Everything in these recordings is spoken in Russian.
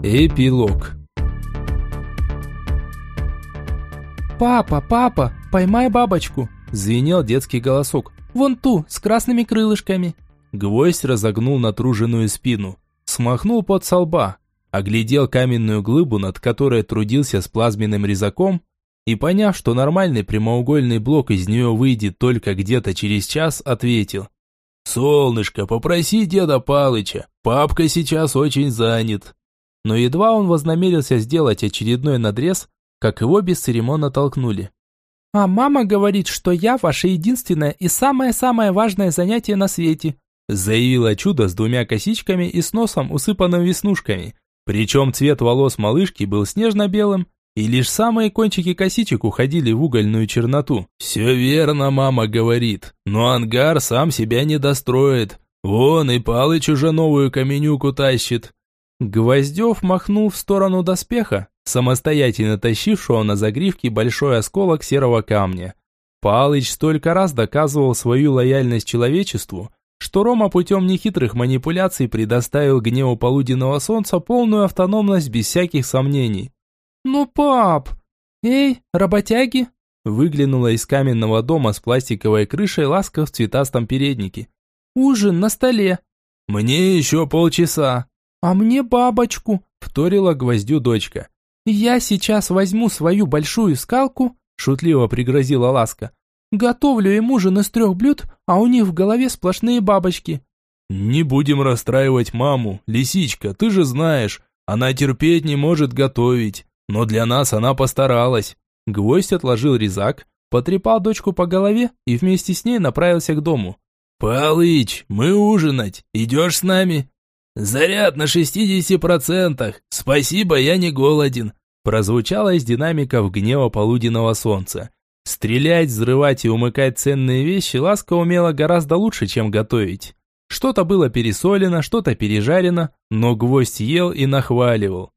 Эпилог «Папа, папа, поймай бабочку!» – звенел детский голосок. «Вон ту, с красными крылышками!» Гвоздь разогнул натруженную спину, смахнул под со лба, оглядел каменную глыбу, над которой трудился с плазменным резаком, и, поняв, что нормальный прямоугольный блок из нее выйдет только где-то через час, ответил. «Солнышко, попроси деда Палыча, папка сейчас очень занят». Но едва он вознамерился сделать очередной надрез, как его бесцеремонно толкнули. «А мама говорит, что я ваше единственное и самое-самое важное занятие на свете», заявила чудо с двумя косичками и с носом, усыпанным веснушками. Причем цвет волос малышки был снежно-белым, и лишь самые кончики косичек уходили в угольную черноту. «Все верно, мама говорит, но ангар сам себя не достроит. Вон и Палыч уже новую каменюку тащит». Гвоздев махнул в сторону доспеха, самостоятельно тащившего на загривке большой осколок серого камня. Палыч столько раз доказывал свою лояльность человечеству, что Рома путем нехитрых манипуляций предоставил гневу полуденного солнца полную автономность без всяких сомнений. «Ну, пап! Эй, работяги!» Выглянула из каменного дома с пластиковой крышей ласка в цветастом переднике. «Ужин на столе!» «Мне еще полчаса!» «А мне бабочку!» – вторила гвоздю дочка. «Я сейчас возьму свою большую скалку», – шутливо пригрозила Ласка. «Готовлю им ужин из трех блюд, а у них в голове сплошные бабочки». «Не будем расстраивать маму, лисичка, ты же знаешь, она терпеть не может готовить, но для нас она постаралась». Гвоздь отложил резак, потрепал дочку по голове и вместе с ней направился к дому. «Палыч, мы ужинать, идешь с нами?» «Заряд на 60%! Спасибо, я не голоден!» Прозвучало из динамиков гнева полуденного солнца. Стрелять, взрывать и умыкать ценные вещи Ласка умела гораздо лучше, чем готовить. Что-то было пересолено, что-то пережарено, но гвоздь ел и нахваливал.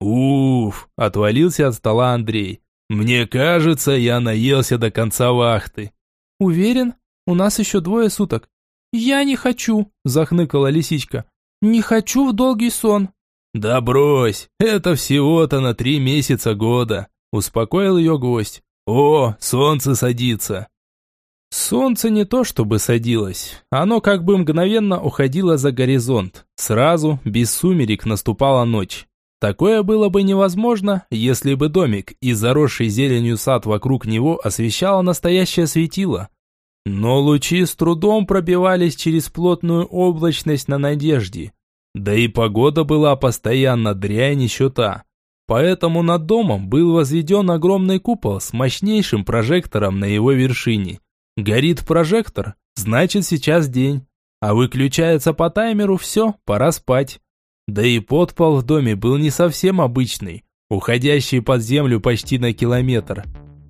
«Уф!» – отвалился от стола Андрей. «Мне кажется, я наелся до конца вахты». «Уверен? У нас еще двое суток». «Я не хочу!» – захныкала лисичка. «Не хочу в долгий сон». «Да брось, это всего-то на три месяца года», – успокоил ее гость. «О, солнце садится». Солнце не то чтобы садилось, оно как бы мгновенно уходило за горизонт. Сразу, без сумерек, наступала ночь. Такое было бы невозможно, если бы домик и заросший зеленью сад вокруг него освещало настоящее светило. Но лучи с трудом пробивались через плотную облачность на надежде. Да и погода была постоянно дрянь и счета. Поэтому над домом был возведен огромный купол с мощнейшим прожектором на его вершине. Горит прожектор, значит сейчас день. А выключается по таймеру, все, пора спать. Да и подпол в доме был не совсем обычный, уходящий под землю почти на километр.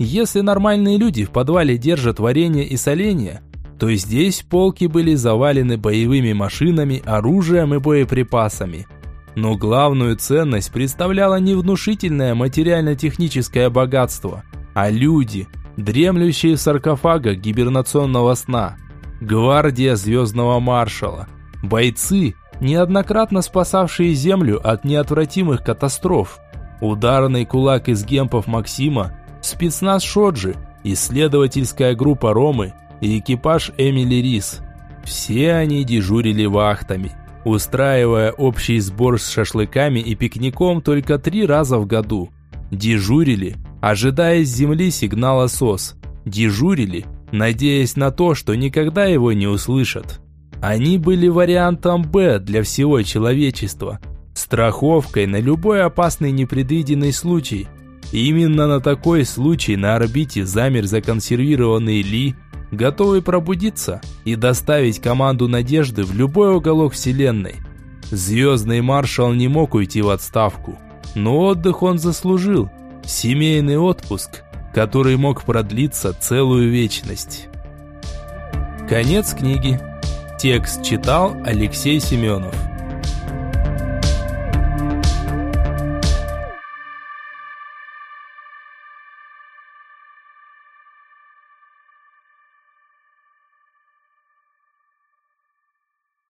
Если нормальные люди в подвале держат варенье и соленья, то здесь полки были завалены боевыми машинами, оружием и боеприпасами. Но главную ценность представляло не внушительное материально-техническое богатство, а люди, дремлющие в саркофагах гибернационного сна. Гвардия звездного маршала. Бойцы, неоднократно спасавшие Землю от неотвратимых катастроф. Ударный кулак из гемпов Максима спецназ Шоджи, исследовательская группа Ромы и экипаж Эмили Рис. Все они дежурили вахтами, устраивая общий сбор с шашлыками и пикником только три раза в году. Дежурили, ожидая с земли сигнала СОС. Дежурили, надеясь на то, что никогда его не услышат. Они были вариантом «Б» для всего человечества, страховкой на любой опасный непредвиденный случай – Именно на такой случай на орбите замер законсервированный Ли, готовый пробудиться и доставить команду надежды в любой уголок вселенной. Звездный маршал не мог уйти в отставку, но отдых он заслужил. Семейный отпуск, который мог продлиться целую вечность. Конец книги. Текст читал Алексей Семенов.